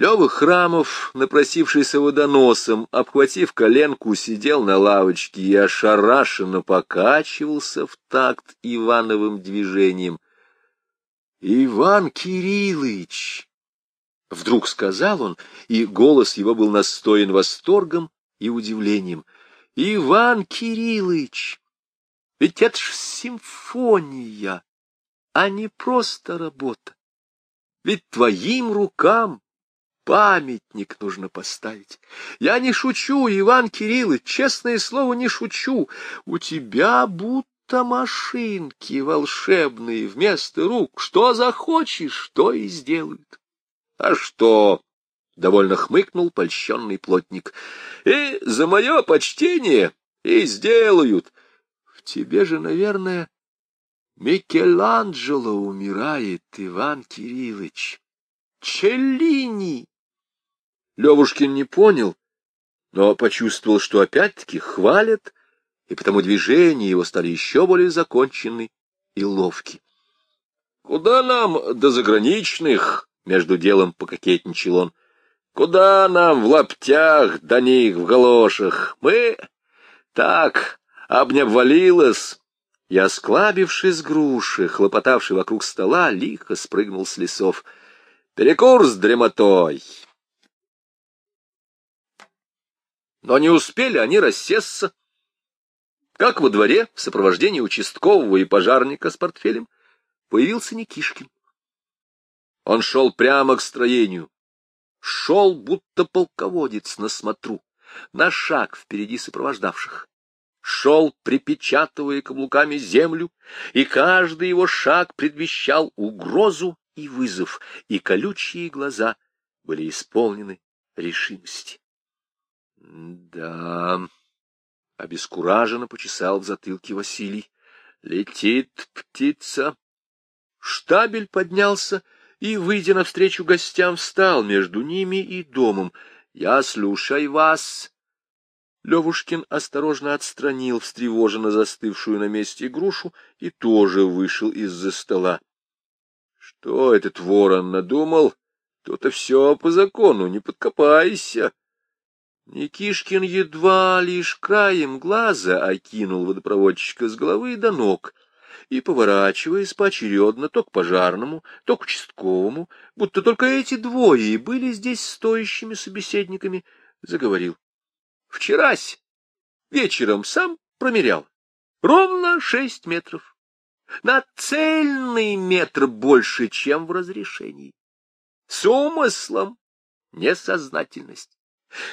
Лёва Храмов, напросившийся водоносом, обхватив коленку, сидел на лавочке и ошарашенно покачивался в такт Ивановым движением. — Иван Кириллович! — вдруг сказал он, и голос его был настоен восторгом и удивлением. — Иван Кириллович! Ведь это ж симфония, а не просто работа. Ведь твоим рукам памятник нужно поставить. Я не шучу, Иван Кириллович, честное слово, не шучу. У тебя будто машинки волшебные вместо рук. Что захочешь, то и сделают. А что? — довольно хмыкнул польщенный плотник. — И за мое почтение и сделают. В тебе же, наверное, Микеланджело умирает, Иван Кириллович. Челлини! Левушкин не понял, но почувствовал, что опять-таки хвалят, и потому движения его стали еще более законченны и ловки. — Куда нам до заграничных? — между делом пококетничал он. — Куда нам в лаптях, до них в галошах? Мы так обнявалилось. Я, склабившись груши, хлопотавший вокруг стола, лихо спрыгнул с лесов. Перекур с дремотой. Но не успели они рассесться, как во дворе в сопровождении участкового и пожарника с портфелем появился Никишкин. Он шел прямо к строению, шел, будто полководец на смотру, на шаг впереди сопровождавших. Шел, припечатывая каблуками землю, и каждый его шаг предвещал угрозу и вызов, и колючие глаза были исполнены решимости. Да, обескураженно почесал в затылке Василий. Летит птица. Штабель поднялся и, выйдя навстречу гостям, встал между ними и домом. Я слушай вас. Левушкин осторожно отстранил встревоженно застывшую на месте грушу и тоже вышел из-за стола. Что этот ворон надумал? То-то все по закону, не подкопайся. Никишкин едва лишь краем глаза окинул водопроводчика с головы до ног и, поворачиваясь поочередно то к пожарному, то к участковому, будто только эти двое и были здесь стоящими собеседниками, заговорил. Вчерась вечером сам промерял. Ровно шесть метров. На цельный метр больше, чем в разрешении. С умыслом несознательность.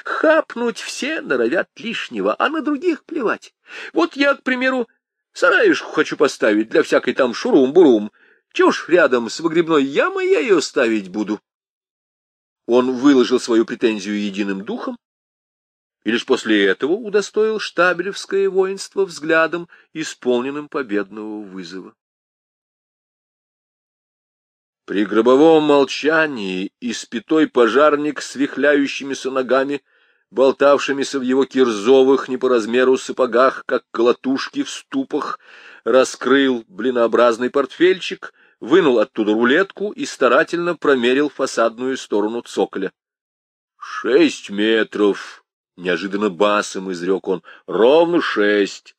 Хапнуть все норовят лишнего, а на других плевать. Вот я, к примеру, сараишку хочу поставить для всякой там шурум-бурум. Чего ж рядом с выгребной ямой я ее ставить буду? Он выложил свою претензию единым духом, и лишь после этого удостоил штабелевское воинство взглядом, исполненным победного вызова. При гробовом молчании испятой пожарник с вихляющимися ногами, болтавшимися в его кирзовых не по размеру сапогах, как колотушки в ступах, раскрыл блинообразный портфельчик, вынул оттуда рулетку и старательно промерил фасадную сторону цоколя. — Шесть метров! — неожиданно басом изрек он. — Ровно шесть!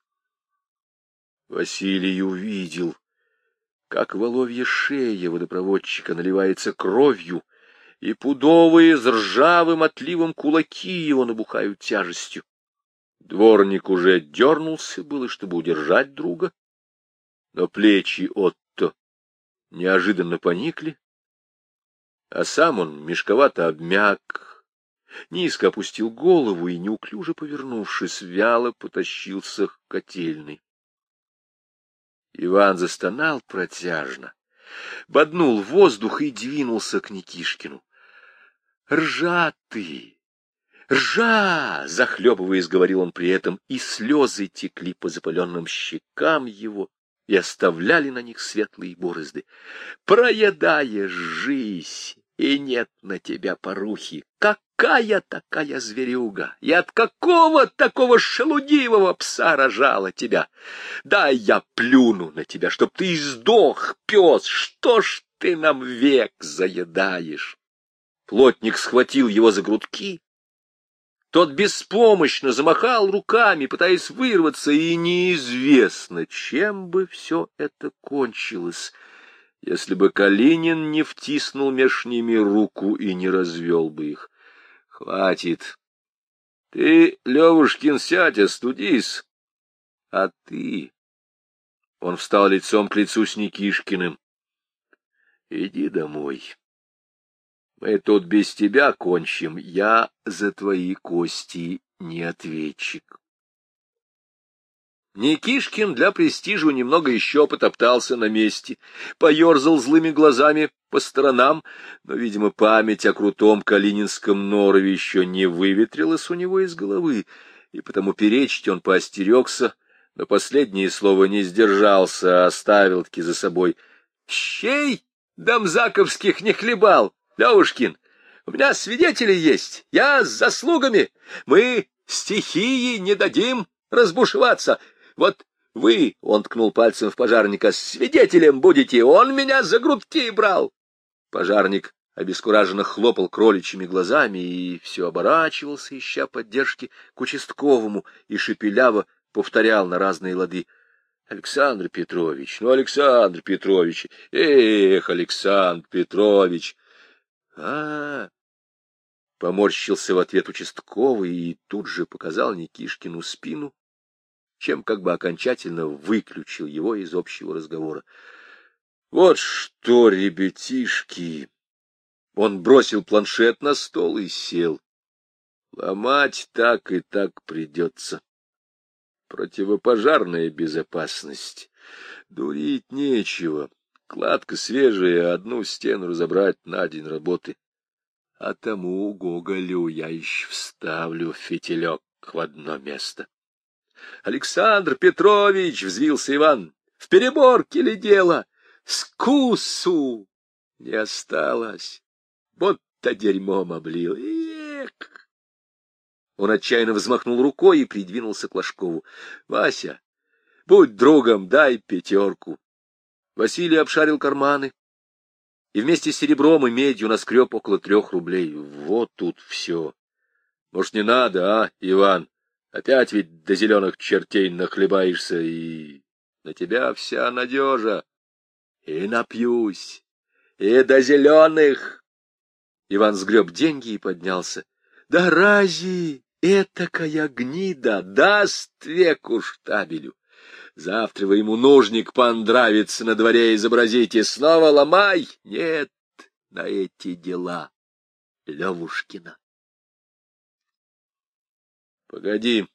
Василий увидел — как воловья шея водопроводчика наливается кровью, и пудовые с ржавым отливом кулаки его набухают тяжестью. Дворник уже дернулся было, чтобы удержать друга, но плечи Отто неожиданно поникли, а сам он мешковато обмяк, низко опустил голову и, неуклюже повернувшись, вяло потащился к котельной. Иван застонал протяжно, боднул воздух и двинулся к Никишкину. — Ржа ты! Ржа! — захлебываясь, говорил он при этом, и слезы текли по запаленным щекам его и оставляли на них светлые борозды. — Проедаешь жизнь, и нет на тебя порухи. Какая такая зверюга? И от какого такого шелудивого пса рожала тебя? Да я плюну на тебя, чтоб ты сдох, пес, что ж ты нам век заедаешь? Плотник схватил его за грудки. Тот беспомощно замахал руками, пытаясь вырваться, и неизвестно, чем бы все это кончилось, если бы Калинин не втиснул меж ними руку и не развел бы их. — Хватит. Ты, Левушкин, сядь, остудись. А ты... Он встал лицом к лицу с Никишкиным. — Иди домой. Мы тут без тебя кончим, я за твои кости не ответчик. Никишкин для престижу немного еще потоптался на месте, поерзал злыми глазами по сторонам, но, видимо, память о крутом калининском норове еще не выветрилась у него из головы, и потому перечить он поостерегся, но последнее слово не сдержался, а оставил-таки за собой. — Щей дамзаковских не хлебал! Левушкин, у меня свидетели есть, я с заслугами. Мы стихии не дадим разбушеваться. Вот вы, — он ткнул пальцем в пожарника, — свидетелем будете, он меня за грудки брал. Пожарник обескураженно хлопал кроличьими глазами и все оборачивался, ища поддержки к участковому, и шепеляво повторял на разные лады. Александр Петрович, ну, Александр Петрович, эх, Александр Петрович, а, Поморщился в ответ участковый и тут же показал Никишкину спину, чем как бы окончательно выключил его из общего разговора. Вот что, ребятишки! Он бросил планшет на стол и сел. Ломать так и так придется. Противопожарная безопасность. Дурить нечего. Кладка свежая, одну стену разобрать на день работы. А тому Гоголю я еще вставлю фитилек в одно место. — Александр Петрович! — взвился Иван. — В переборке ли дело? Скусу не осталось. Вот-то дерьмом облил. Эх! Он отчаянно взмахнул рукой и придвинулся к Ложкову. — Вася, будь другом, дай пятерку. Василий обшарил карманы и вместе с серебром и медью наскреб около трех рублей. Вот тут все. Может, не надо, а, Иван? Опять ведь до зеленых чертей нахлебаешься, и на тебя вся надежа. И напьюсь, и до зеленых. Иван сгреб деньги и поднялся. Да разве этакая гнида даст веку штабелю? Завтра вы ему нужник понравится на дворе изобразить и снова ломай. Нет, на эти дела Левушкина. Погоди.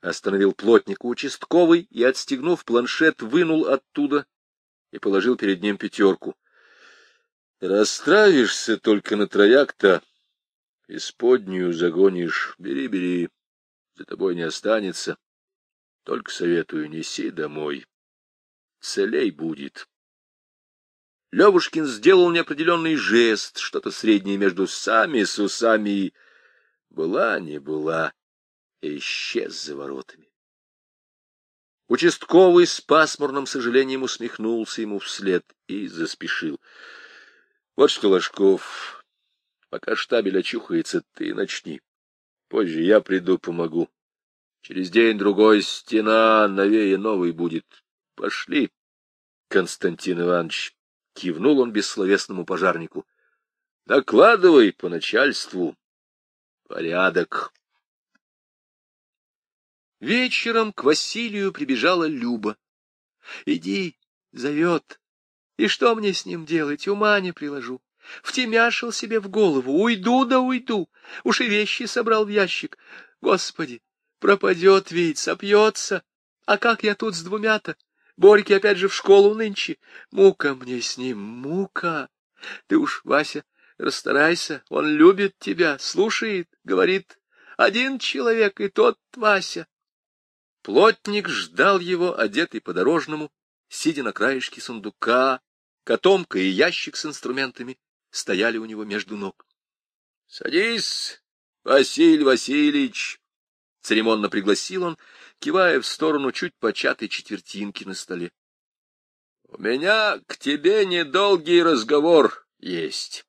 Остановил плотника участковый и, отстегнув планшет, вынул оттуда и положил перед ним пятерку. Расстраивишься только на трояк-то, исподнюю загонишь. Бери, бери, за тобой не останется. Только советую, неси домой. Целей будет. Левушкин сделал неопределенный жест, что-то среднее между сами с усами и... Была, не была, и исчез за воротами. Участковый с пасмурным сожалением усмехнулся ему вслед и заспешил. Вот что, Ложков, пока штабель очухается, ты начни. Позже я приду, помогу. Через день-другой стена новее новой будет. Пошли, Константин Иванович. Кивнул он бессловесному пожарнику. Докладывай по начальству. Порядок. Вечером к Василию прибежала Люба. Иди, зовет. И что мне с ним делать, ума не приложу. Втемяшил себе в голову, уйду да уйду. Уж и вещи собрал в ящик. Господи, Пропадет ведь, сопьется. А как я тут с двумя-то? Борьки опять же в школу нынче. Мука мне с ним, мука. Ты уж, Вася, расстарайся, он любит тебя, слушает, говорит. Один человек, и тот Вася. Плотник ждал его, одетый по-дорожному, сидя на краешке сундука. Котомка и ящик с инструментами стояли у него между ног. — Садись, Василий Васильевич, Церемонно пригласил он, кивая в сторону чуть початой четвертинки на столе. — У меня к тебе недолгий разговор есть.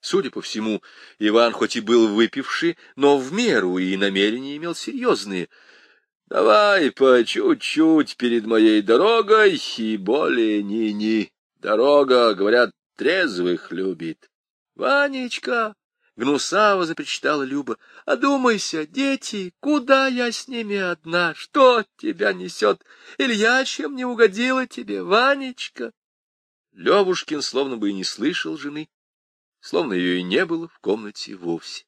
Судя по всему, Иван хоть и был выпивший, но в меру и намерения имел серьезные. Давай по чуть-чуть перед моей дорогой, и более ни-ни. Дорога, говорят, трезвых любит. Ванечка, Гнусаво запричитала Люба. — Одумайся, дети, куда я с ними одна? Что тебя несет? Илья чем не угодила тебе, Ванечка? Левушкин словно бы и не слышал жены, словно ее и не было в комнате вовсе.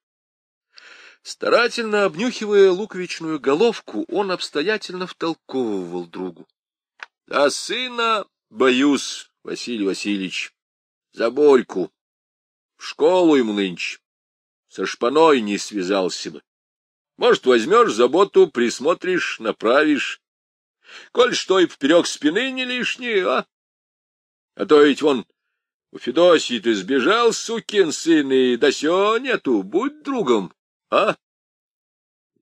Старательно обнюхивая луковичную головку, он обстоятельно втолковывал другу. — Да сына боюсь, Василий Васильевич, за Борьку. В школу ему нынче. Со шпаной не связался бы. Может, возьмешь заботу, присмотришь, направишь. Коль что и поперек спины не лишнее, а? А то ведь вон у Федосии ты сбежал, сукин сын, и да сё нету, будь другом, а?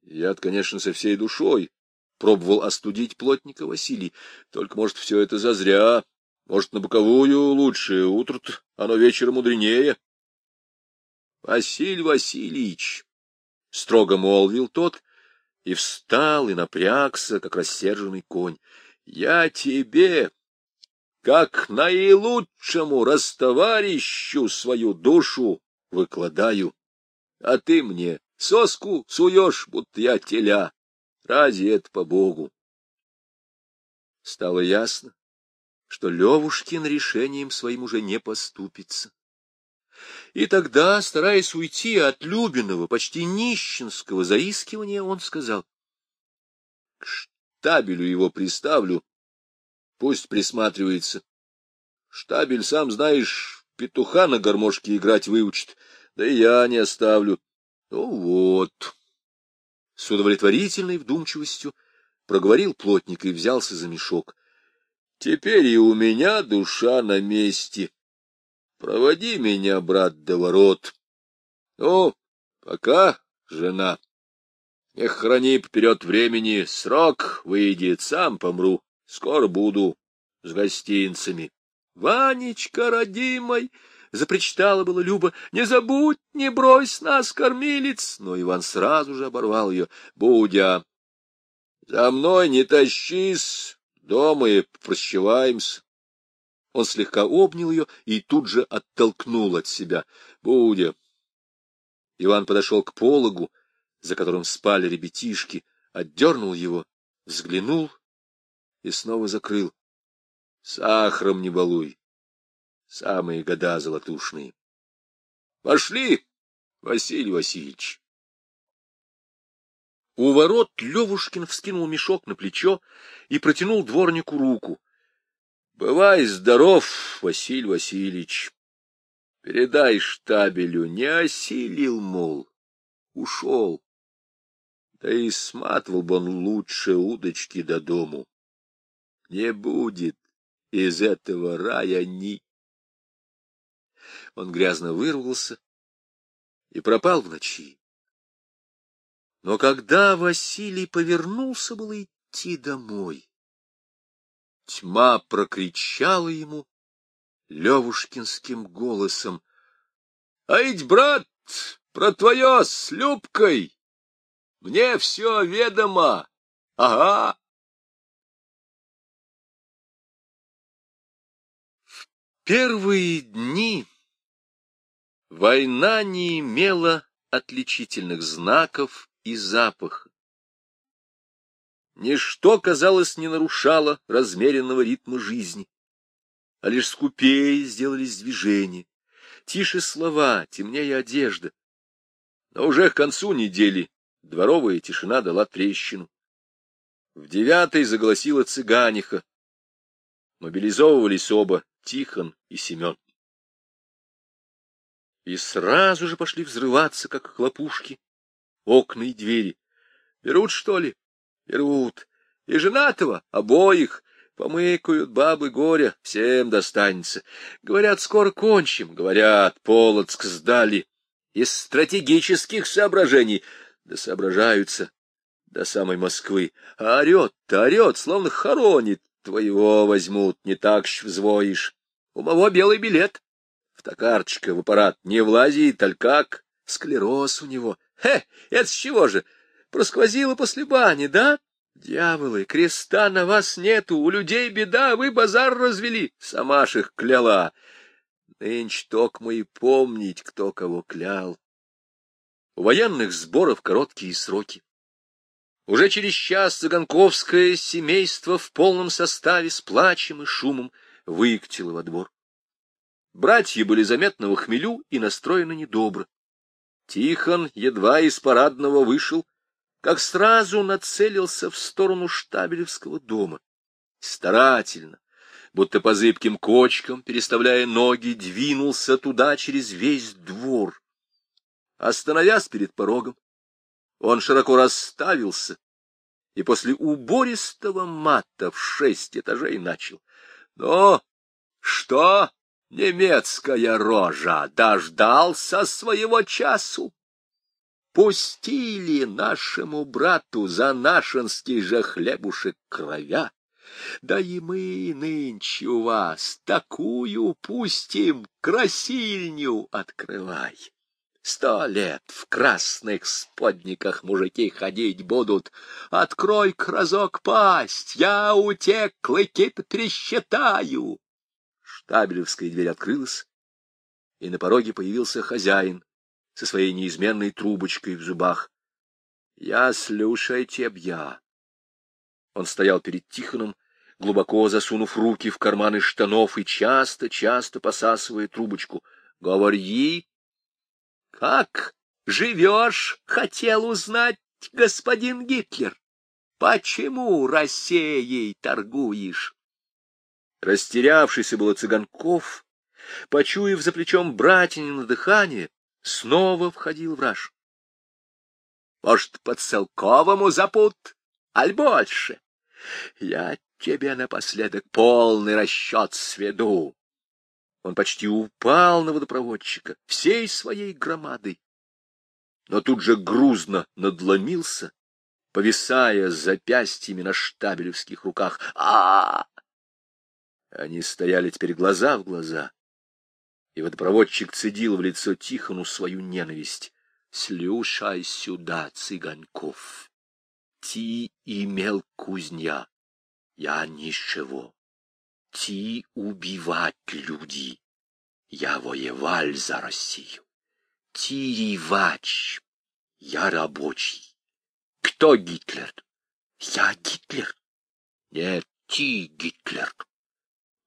я конечно, со всей душой пробовал остудить плотника Василий. Только, может, все это зазря. Может, на боковую лучше, утро-то оно вечером мудренее. Василий Васильевич, — строго молвил тот, и встал, и напрягся, как рассерженный конь. — Я тебе, как наилучшему растоварищу, свою душу выкладаю, а ты мне соску суешь, будто я теля. Разве это по-богу? Стало ясно, что Левушкин решением своим уже не поступится. И тогда, стараясь уйти от Любиного, почти нищенского заискивания, он сказал, — К штабелю его приставлю, пусть присматривается. Штабель, сам знаешь, петуха на гармошке играть выучит, да и я не оставлю. Ну вот. С удовлетворительной вдумчивостью проговорил плотник и взялся за мешок. Теперь и у меня душа на месте. Проводи меня, брат, до ворот. Ну, пока, жена. Не храни поперед времени, срок выйдет, сам помру. Скоро буду с гостинцами. Ванечка, родимой, запричитала было Люба, не забудь, не брось нас, кормилец. Но Иван сразу же оборвал ее. Будя, за мной не тащись, дома и прощеваемся. Он слегка обнял ее и тут же оттолкнул от себя. — Будя! Иван подошел к пологу, за которым спали ребятишки, отдернул его, взглянул и снова закрыл. — Сахаром не балуй. Самые года золотушные. — Пошли, Василий Васильевич. У ворот Левушкин вскинул мешок на плечо и протянул дворнику руку. Бывай здоров, Василий Васильевич. Передай штабелю, не осилил, мол, ушел. Да и сматывал бы он лучше удочки до дому. Не будет из этого рая ни... Он грязно вырвался и пропал в ночи. Но когда Василий повернулся было идти домой, Тьма прокричала ему Левушкинским голосом. — А ведь, брат, про твое с Любкой мне все ведомо. Ага. Первые дни война не имела отличительных знаков и запаха. Ничто, казалось, не нарушало размеренного ритма жизни, а лишь скупее сделались движения, тише слова, темнее одежда. Но уже к концу недели дворовая тишина дала трещину. В девятой заголосила цыганиха. Мобилизовывались оба, Тихон и Семен. И сразу же пошли взрываться, как хлопушки, окна и двери. Берут, что ли? Берут. И женатого, обоих, помыкают бабы горя, всем достанется. Говорят, скоро кончим, говорят, Полоцк сдали. Из стратегических соображений, да соображаются до самой Москвы. А орет-то орет, словно хоронит. Твоего возьмут, не так ж взвоишь. У мого белый билет. В токарчика в аппарат не влазит, аль как? Склероз у него. Хе, это с чего же? Просквозило после бани, да? Дьяволы, креста на вас нету, у людей беда, вы базар развели. Сама ж их кляла. Нынче токмо и помнить, кто кого клял. У военных сборов короткие сроки. Уже через час цыганковское семейство в полном составе с плачем и шумом выкатило во двор. Братья были заметно в хмелю и настроены недобро. Тихон едва из парадного вышел, как сразу нацелился в сторону штабелевского дома. Старательно, будто по зыбким кочкам, переставляя ноги, двинулся туда через весь двор. Остановясь перед порогом, он широко расставился и после убористого мата в шесть этажей начал. — Но что, немецкая рожа, дождался своего часу? Пустили нашему брату за нашинский же хлебушек кровя. Да и мы нынче у вас такую пустим, красильню открывай. Сто лет в красных сподниках мужики ходить будут. Открой разок пасть, я у те клыки-то пересчитаю. Штабелевская дверь открылась, и на пороге появился хозяин со своей неизменной трубочкой в зубах. — Я слушайте б я. Он стоял перед Тихоном, глубоко засунув руки в карманы штанов и часто-часто посасывая трубочку. — Говори. — Как живешь, хотел узнать господин Гитлер. Почему Россией торгуешь? Растерявшийся было Цыганков, почуяв за плечом братинина дыхание, снова входил в раж. Может, по целковому запут, аль больше? Я тебе напоследок полный расчет сведу. Он почти упал на водопроводчика всей своей громадой, но тут же грузно надломился, повисая запястьями на штабелевских руках. а! Они стояли теперь глаза в глаза и водопроводчик цедил в лицо Тихону свою ненависть. «Слюшай сюда, Цыганков! Ти имел кузня, я ничего. Ти убивать люди, я воевал за Россию. Ти ревач, я рабочий. Кто Гитлер? Я Гитлер. Нет, ти Гитлер.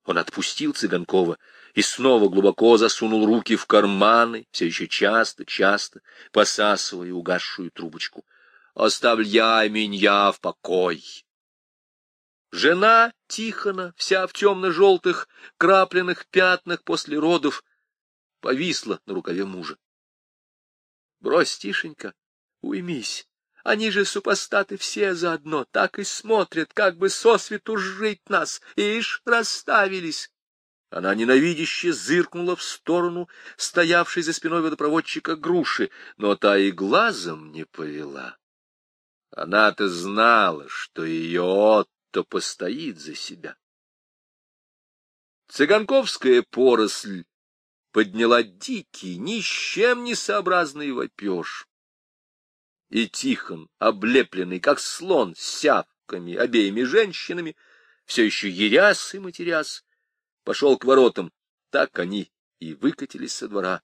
Он отпустил Цыганкова и снова глубоко засунул руки в карманы, все еще часто-часто посасывая угасшую трубочку. «Оставляй меня в покой!» Жена Тихона, вся в темно-желтых крапленных пятнах после родов, повисла на рукаве мужа. «Брось, Тишенька, уймись!» Они же супостаты все заодно, так и смотрят, как бы сосвету жить нас, ишь, расставились. Она ненавидяще зыркнула в сторону стоявшей за спиной водопроводчика груши, но та и глазом не повела. Она-то знала, что ее Отто постоит за себя. Цыганковская поросль подняла дикий, ни с чем не сообразный вопеж и Тихон, облепленный, как слон, сявками, обеими женщинами, все еще еряс и матеряс, пошел к воротам. Так они и выкатились со двора.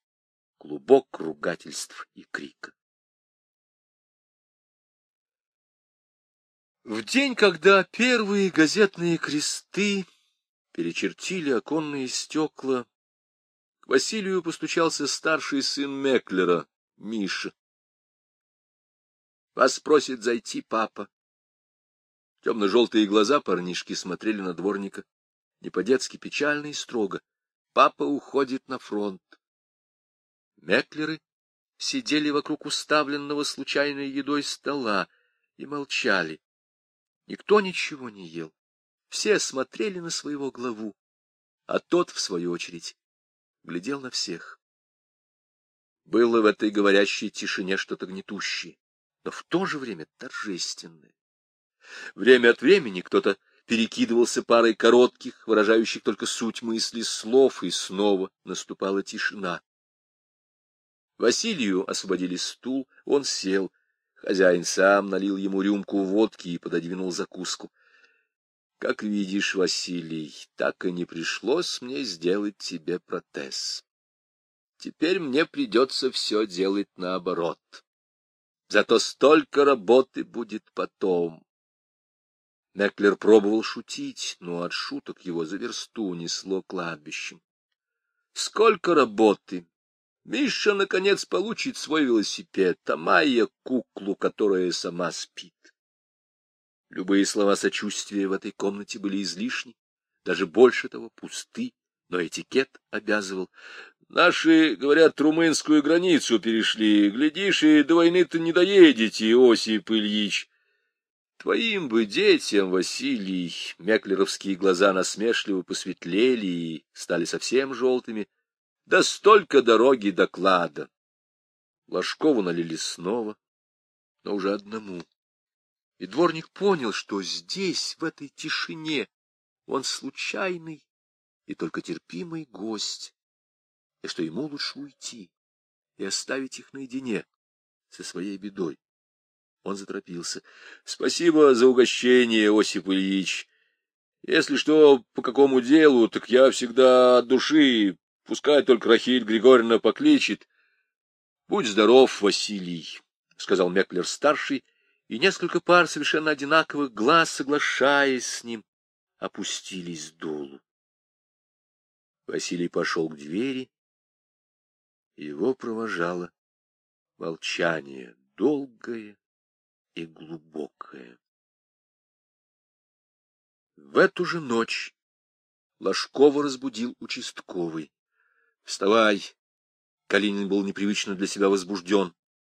Клубок ругательств и крика. В день, когда первые газетные кресты перечертили оконные стекла, к Василию постучался старший сын Меклера, Миша. Вас просит зайти папа. Темно-желтые глаза парнишки смотрели на дворника. Не по-детски печально и строго. Папа уходит на фронт. Меклеры сидели вокруг уставленного случайной едой стола и молчали. Никто ничего не ел. Все смотрели на своего главу, а тот, в свою очередь, глядел на всех. Было в этой говорящей тишине что-то гнетущее но в то же время торжественное. Время от времени кто-то перекидывался парой коротких, выражающих только суть мысли слов, и снова наступала тишина. Василию освободили стул, он сел. Хозяин сам налил ему рюмку водки и пододвинул закуску. — Как видишь, Василий, так и не пришлось мне сделать тебе протез. Теперь мне придется все делать наоборот. Зато столько работы будет потом. Меклер пробовал шутить, но от шуток его за версту несло кладбищем. Сколько работы! Миша, наконец, получит свой велосипед, а Майя — куклу, которая сама спит. Любые слова сочувствия в этой комнате были излишни, даже больше того, пусты, но этикет обязывал. Наши, говорят, румынскую границу перешли. Глядишь, и до войны-то не доедете, Осип Ильич. Твоим бы детям, Василий, меклеровские глаза насмешливо посветлели и стали совсем желтыми. Да столько дороги доклада. Ложкову налили снова, но уже одному. И дворник понял, что здесь, в этой тишине, он случайный и только терпимый гость и что ему лучше уйти и оставить их наедине со своей бедой. Он заторопился. — Спасибо за угощение, Осип Ильич. Если что, по какому делу, так я всегда от души, пускай только Рахиль Григорьевна покличет. — Будь здоров, Василий, — сказал Меклер-старший, и несколько пар совершенно одинаковых глаз, соглашаясь с ним, опустились долу. Василий пошел к двери, его провожало молчание долгое и глубокое. В эту же ночь Ложкова разбудил участковый. — Вставай! Калинин был непривычно для себя возбужден.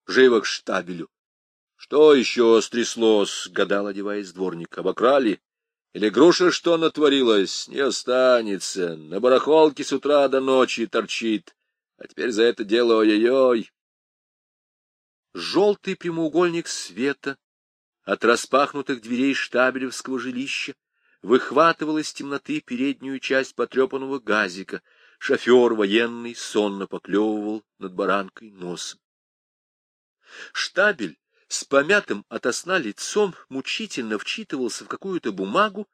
Живо к штабелю. — Что еще стряслось? — гадал, одеваясь дворник. — Обокрали? Или груша что натворилась? Не останется. На барахолке с утра до ночи торчит. А теперь за это дело ой-ой-ой. Желтый прямоугольник света от распахнутых дверей штабелевского жилища выхватывал из темноты переднюю часть потрепанного газика. Шофер военный сонно поклевывал над баранкой носом. Штабель с помятым ото сна лицом мучительно вчитывался в какую-то бумагу,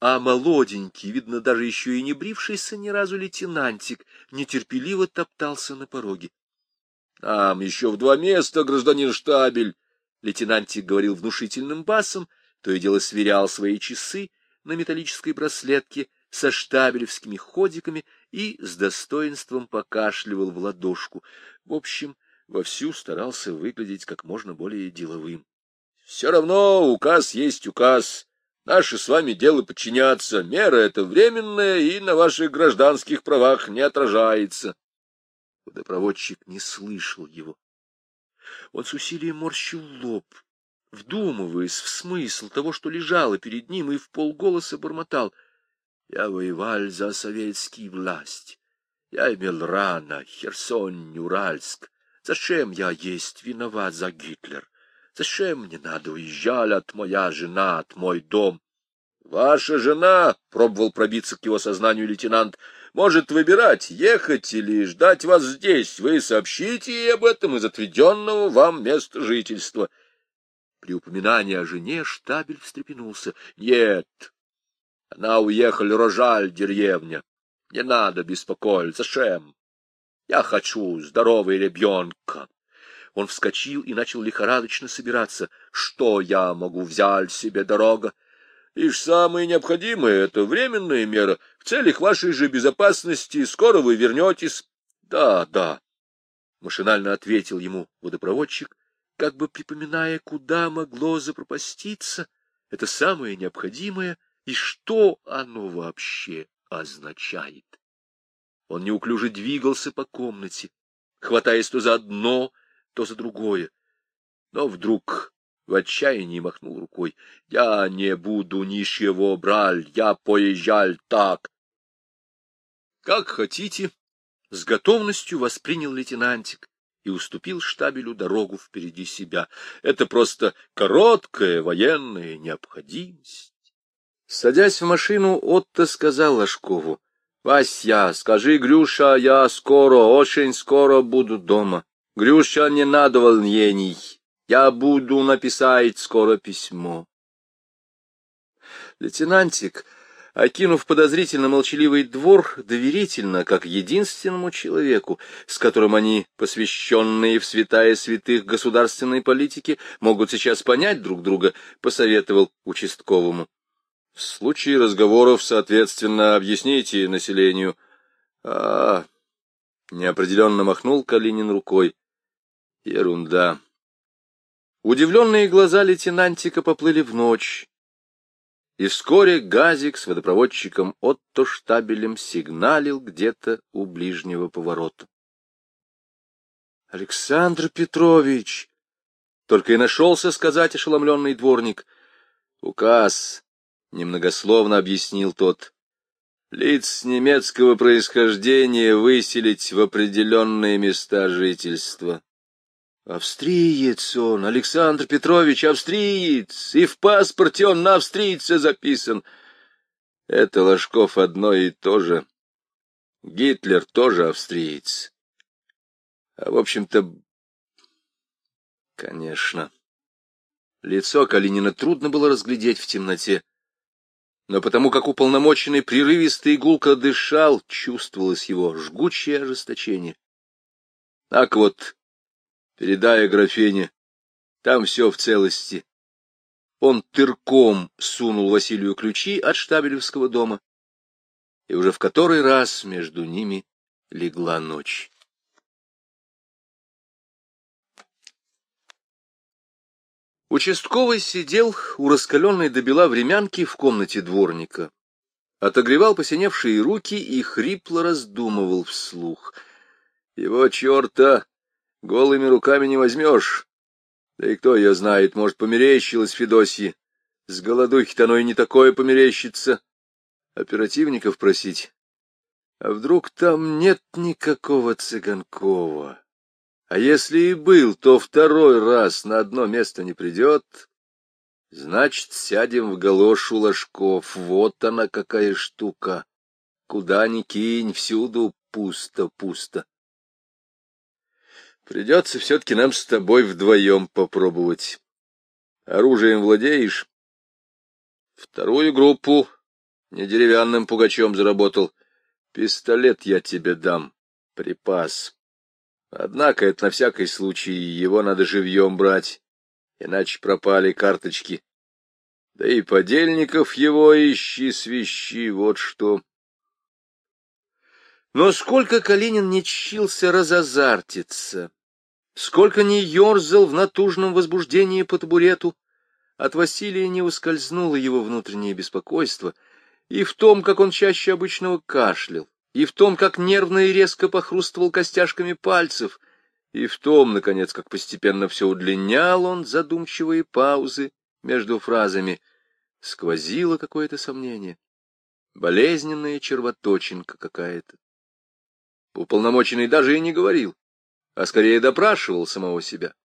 а молоденький, видно, даже еще и не брившийся ни разу лейтенантик, нетерпеливо топтался на пороге. — Там еще в два места, гражданин штабель! — лейтенантик говорил внушительным басом, то и дело сверял свои часы на металлической браслетке со штабелевскими ходиками и с достоинством покашливал в ладошку. В общем, вовсю старался выглядеть как можно более деловым. — Все равно указ есть указ. Наше с вами дело подчиняться. Мера эта временная и на ваших гражданских правах не отражается. Водопроводчик не слышал его. Он с усилием морщил лоб, вдумываясь в смысл того, что лежало перед ним, и в полголоса бормотал. Я воевал за советские власть. Я имел рано Херсон, Уральск. Зачем я есть виноват за Гитлер? Зачем мне надо уезжать от моя жена, от мой дом? Ваша жена, — пробовал пробиться к его сознанию лейтенант, — может выбирать, ехать или ждать вас здесь. Вы сообщите ей об этом из отведенного вам места жительства. При упоминании о жене штабель встрепенулся. — Нет, она уехала Рожаль, деревня. Не надо беспокоиться, Шем. Я хочу здоровый ребенка. Он вскочил и начал лихорадочно собираться. Что я могу взять себе, дорога? Лишь самое необходимое — это временная мера. В целях вашей же безопасности скоро вы вернетесь. Да, да, — машинально ответил ему водопроводчик, как бы припоминая, куда могло запропаститься это самое необходимое и что оно вообще означает. Он неуклюже двигался по комнате, хватаясь то за одно, то за другое. Но вдруг в отчаянии махнул рукой. — Я не буду ничего брать, я поезжал так. — Как хотите, — с готовностью воспринял лейтенантик и уступил штабелю дорогу впереди себя. Это просто короткая военная необходимость. Садясь в машину, Отто сказал Ложкову, «Вася, скажи, Грюша, я скоро, очень скоро буду дома. Грюша, не надо волнений, я буду написать скоро письмо». Лейтенантик окинув подозрительно молчаливый двор, доверительно, как единственному человеку, с которым они, посвященные в святая святых государственной политики, могут сейчас понять друг друга, посоветовал участковому. В случае разговоров, соответственно, объясните населению. А, неопределенно махнул Калинин рукой. Ерунда. Удивленные глаза лейтенантика поплыли в ночь и вскоре газик с водопроводчиком Отто Штабелем сигналил где-то у ближнего поворота. — Александр Петрович! — только и нашелся сказать ошеломленный дворник. — Указ, — немногословно объяснил тот, — лиц немецкого происхождения выселить в определенные места жительства. Австриец он, Александр Петрович, австриец, и в паспорте он на австрийца записан. Это Ложков одно и то же. Гитлер тоже австриец. А, в общем-то, конечно. Лицо Калинина трудно было разглядеть в темноте, но потому как уполномоченный прерывисто и гулко дышал, чувствовалось его жгучее ожесточение. Так вот, передая графине, там все в целости. Он тырком сунул Василию ключи от штабелевского дома, и уже в который раз между ними легла ночь. Участковый сидел у раскаленной до бела времянки в комнате дворника, отогревал посиневшие руки и хрипло раздумывал вслух. Его черта Голыми руками не возьмешь. Да и кто ее знает, может, померещилась Федосье. С голодухи-то оно и не такое померещится. Оперативников просить. А вдруг там нет никакого Цыганкова? А если и был, то второй раз на одно место не придет. Значит, сядем в галошу ложков. Вот она какая штука. Куда ни кинь, всюду пусто-пусто. Придется все-таки нам с тобой вдвоем попробовать. Оружием владеешь? Вторую группу не деревянным пугачом заработал. Пистолет я тебе дам, припас. Однако это на всякий случай, его надо живьем брать, иначе пропали карточки. Да и подельников его ищи, свищи, вот что. Но сколько Калинин не чился разозартиться, сколько не ерзал в натужном возбуждении по табурету, от Василия не ускользнуло его внутреннее беспокойство, и в том, как он чаще обычного кашлял, и в том, как нервно и резко похрустывал костяшками пальцев, и в том, наконец, как постепенно все удлинял он задумчивые паузы между фразами, сквозило какое-то сомнение, болезненная червоточинка какая-то. Уполномоченный даже и не говорил, а скорее допрашивал самого себя.